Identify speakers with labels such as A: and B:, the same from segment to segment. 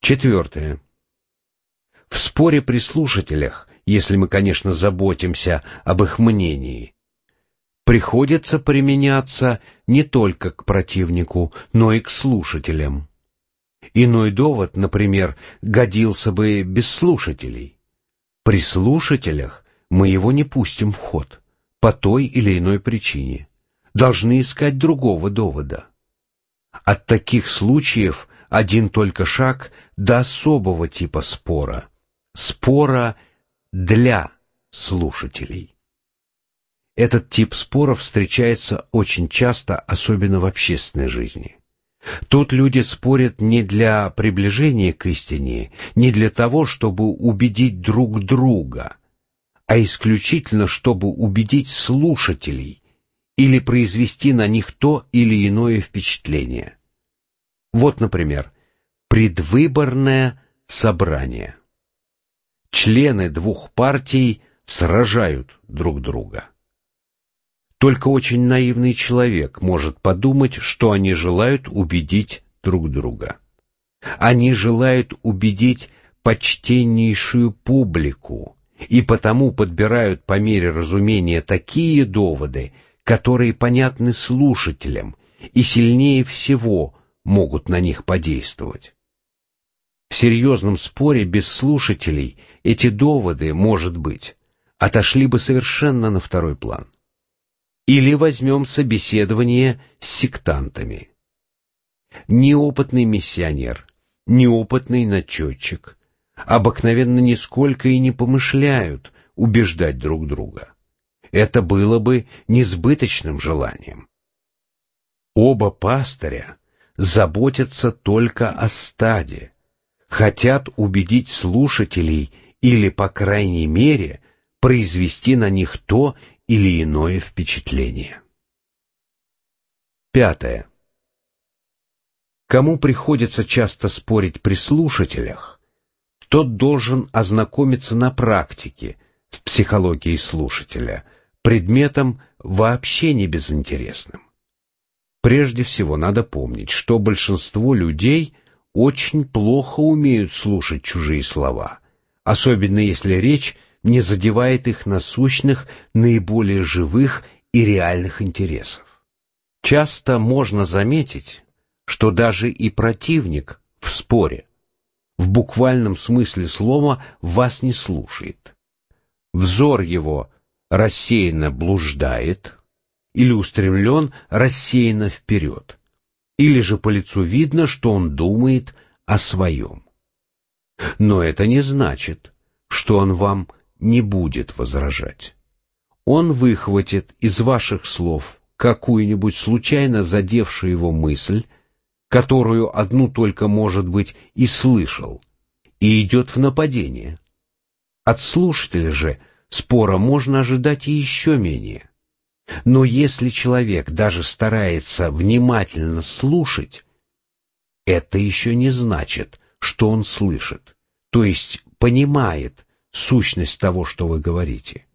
A: Четвертое. В споре при слушателях, если мы, конечно, заботимся об их мнении, приходится применяться не только к противнику, но и к слушателям. Иной довод, например, годился бы без слушателей. При слушателях мы его не пустим в ход по той или иной причине. Должны искать другого довода. От таких случаев один только шаг до особого типа спора. Спора для слушателей. Этот тип споров встречается очень часто, особенно в общественной жизни. Тут люди спорят не для приближения к истине, не для того, чтобы убедить друг друга, а исключительно, чтобы убедить слушателей или произвести на них то или иное впечатление. Вот, например, предвыборное собрание. Члены двух партий сражают друг друга. Только очень наивный человек может подумать, что они желают убедить друг друга. Они желают убедить почтеннейшую публику, и потому подбирают по мере разумения такие доводы, которые понятны слушателям и сильнее всего могут на них подействовать. В серьезном споре без слушателей эти доводы, может быть, отошли бы совершенно на второй план. Или возьмем собеседование с сектантами. Неопытный миссионер, неопытный начетчик обыкновенно нисколько и не помышляют убеждать друг друга. Это было бы несбыточным желанием. Оба пастыря заботятся только о стаде, хотят убедить слушателей или, по крайней мере, произвести на них то или иное впечатление. Пятое. Кому приходится часто спорить при слушателях, тот должен ознакомиться на практике с психологией слушателя, предметом вообще не безинтересным. Прежде всего надо помнить, что большинство людей очень плохо умеют слушать чужие слова, особенно если речь не задевает их насущных, наиболее живых и реальных интересов. Часто можно заметить, что даже и противник в споре в буквальном смысле слова вас не слушает. Взор его рассеянно блуждает или устремлен рассеянно вперед, или же по лицу видно, что он думает о своем. Но это не значит, что он вам не будет возражать. Он выхватит из ваших слов какую-нибудь случайно задевшую его мысль, которую одну только, может быть, и слышал, и идет в нападение. От слушателя же спора можно ожидать и еще менее. Но если человек даже старается внимательно слушать, это еще не значит, что он слышит, то есть понимает, сущность того, что вы говорите.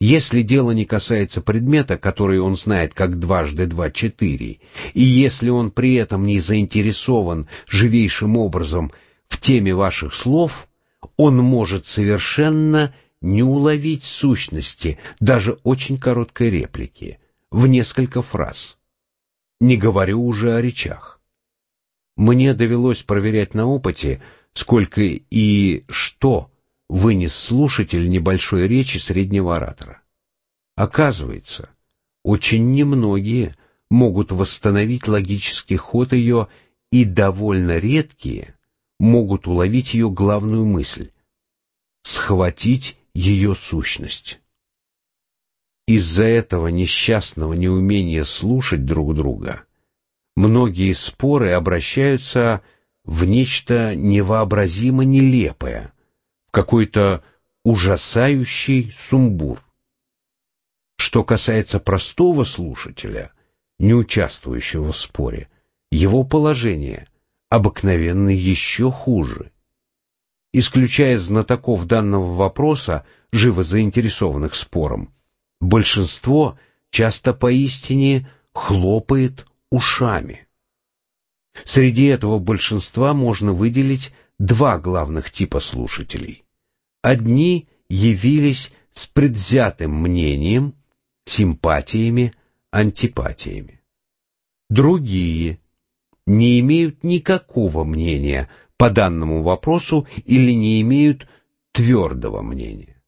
A: Если дело не касается предмета, который он знает как дважды два четыре, и если он при этом не заинтересован живейшим образом в теме ваших слов, он может совершенно не уловить сущности даже очень короткой реплики, в несколько фраз. Не говорю уже о речах. Мне довелось проверять на опыте, сколько и что вынес слушатель небольшой речи среднего оратора. Оказывается, очень немногие могут восстановить логический ход ее, и довольно редкие могут уловить ее главную мысль — схватить ее сущность. Из-за этого несчастного неумения слушать друг друга многие споры обращаются в нечто невообразимо нелепое — какой-то ужасающий сумбур. Что касается простого слушателя, не участвующего в споре, его положение обыкновенно еще хуже. Исключая знатоков данного вопроса, живо заинтересованных спором, большинство часто поистине хлопает ушами. Среди этого большинства можно выделить два главных типа слушателей. Одни явились с предвзятым мнением, симпатиями, антипатиями. Другие не имеют никакого мнения по данному вопросу или не имеют твердого мнения.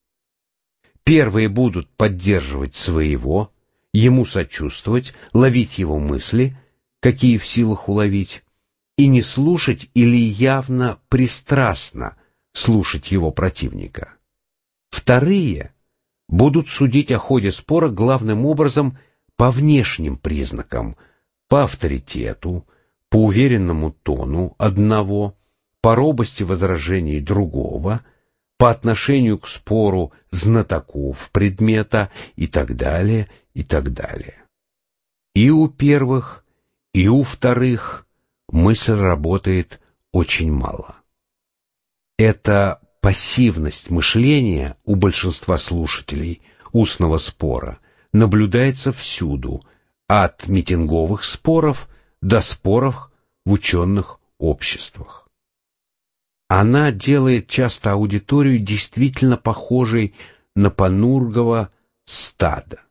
A: Первые будут поддерживать своего, ему сочувствовать, ловить его мысли, какие в силах уловить, и не слушать или явно пристрастно слушать его противника. Вторые будут судить о ходе спора главным образом по внешним признакам, по авторитету, по уверенному тону одного, по робости возражений другого, по отношению к спору знатоков предмета и так далее, и так далее. И у первых, и у вторых мысль работает очень мало. Это пассивность мышления у большинства слушателей устного спора наблюдается всюду, от митинговых споров до споров в ученых обществах. Она делает часто аудиторию действительно похожей на Панургова стадо.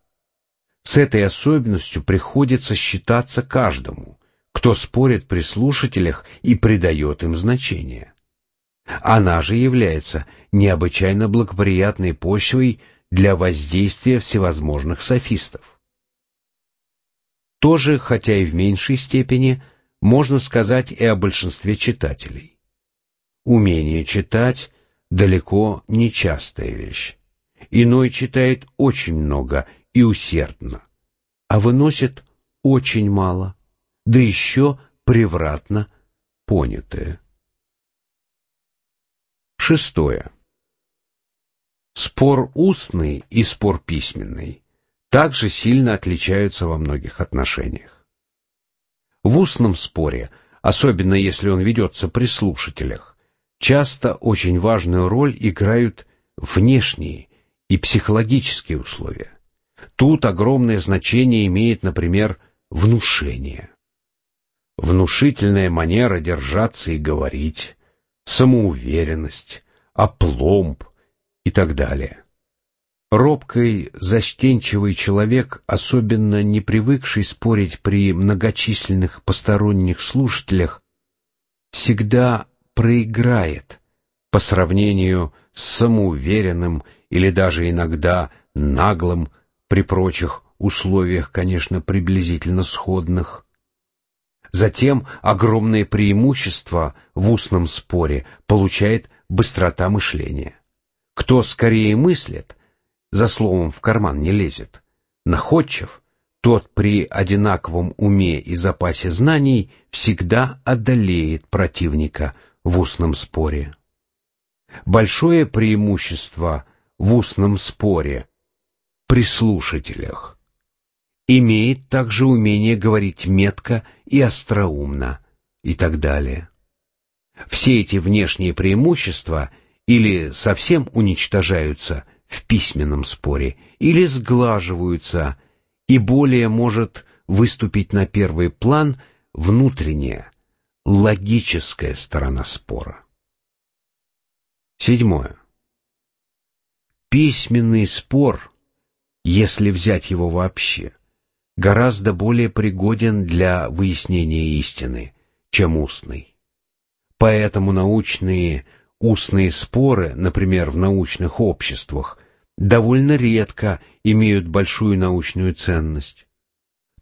A: С этой особенностью приходится считаться каждому, кто спорит при слушателях и придает им значение. Она же является необычайно благоприятной почвой для воздействия всевозможных софистов. Тоже, хотя и в меньшей степени, можно сказать и о большинстве читателей. Умение читать далеко не частая вещь. Иной читает очень много и усердно, а выносит очень мало, да еще превратно понятое. Шестое. Спор устный и спор письменный также сильно отличаются во многих отношениях. В устном споре, особенно если он ведется при слушателях, часто очень важную роль играют внешние и психологические условия. Тут огромное значение имеет, например, внушение. Внушительная манера держаться и говорить, самоуверенность, опломб и так далее. Робкий, застенчивый человек, особенно не привыкший спорить при многочисленных посторонних слушателях, всегда проиграет по сравнению с самоуверенным или даже иногда наглым при прочих условиях, конечно, приблизительно сходных. Затем огромное преимущество в устном споре получает быстрота мышления. Кто скорее мыслит, за словом в карман не лезет, находчив, тот при одинаковом уме и запасе знаний всегда одолеет противника в устном споре. Большое преимущество в устном споре при слушателях имеет также умение говорить метко и остроумно и так далее. Все эти внешние преимущества или совсем уничтожаются в письменном споре, или сглаживаются, и более может выступить на первый план внутренняя, логическая сторона спора. Седьмое. Письменный спор, если взять его вообще, гораздо более пригоден для выяснения истины, чем устный. Поэтому научные устные споры, например, в научных обществах, довольно редко имеют большую научную ценность.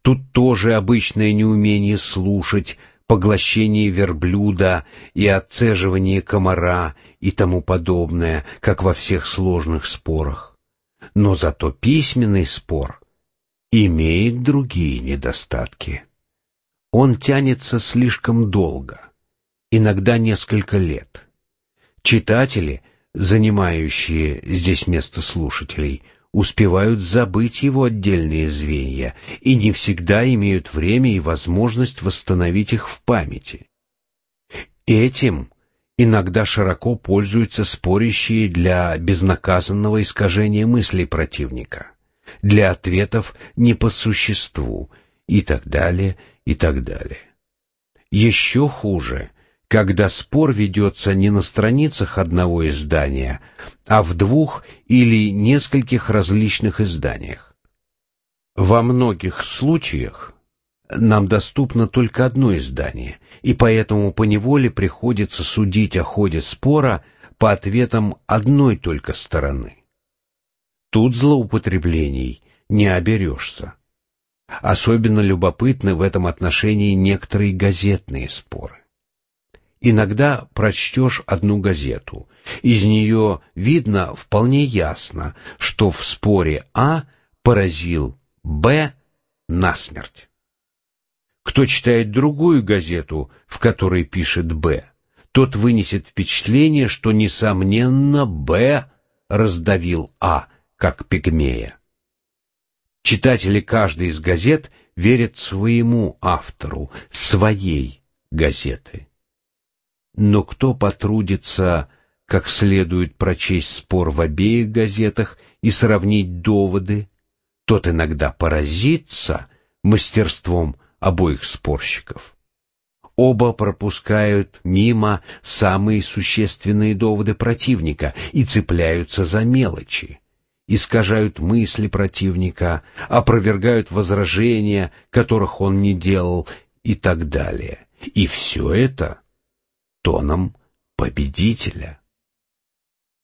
A: Тут тоже обычное неумение слушать, поглощение верблюда и отцеживание комара и тому подобное, как во всех сложных спорах. Но зато письменный спор имеет другие недостатки. Он тянется слишком долго, иногда несколько лет. Читатели, занимающие здесь место слушателей, успевают забыть его отдельные звенья и не всегда имеют время и возможность восстановить их в памяти. Этим иногда широко пользуются спорящие для безнаказанного искажения мыслей противника для ответов не по существу и так далее, и так далее. Еще хуже, когда спор ведется не на страницах одного издания, а в двух или нескольких различных изданиях. Во многих случаях нам доступно только одно издание, и поэтому поневоле приходится судить о ходе спора по ответам одной только стороны. Тут злоупотреблений не оберешься. Особенно любопытны в этом отношении некоторые газетные споры. Иногда прочтешь одну газету. Из нее видно вполне ясно, что в споре А поразил Б насмерть. Кто читает другую газету, в которой пишет Б, тот вынесет впечатление, что, несомненно, Б раздавил А, как пигмея. Читатели каждой из газет верят своему автору, своей газеты. Но кто потрудится как следует прочесть спор в обеих газетах и сравнить доводы, тот иногда поразится мастерством обоих спорщиков. Оба пропускают мимо самые существенные доводы противника и цепляются за мелочи, искажают мысли противника, опровергают возражения, которых он не делал и так далее. И все это тоном победителя.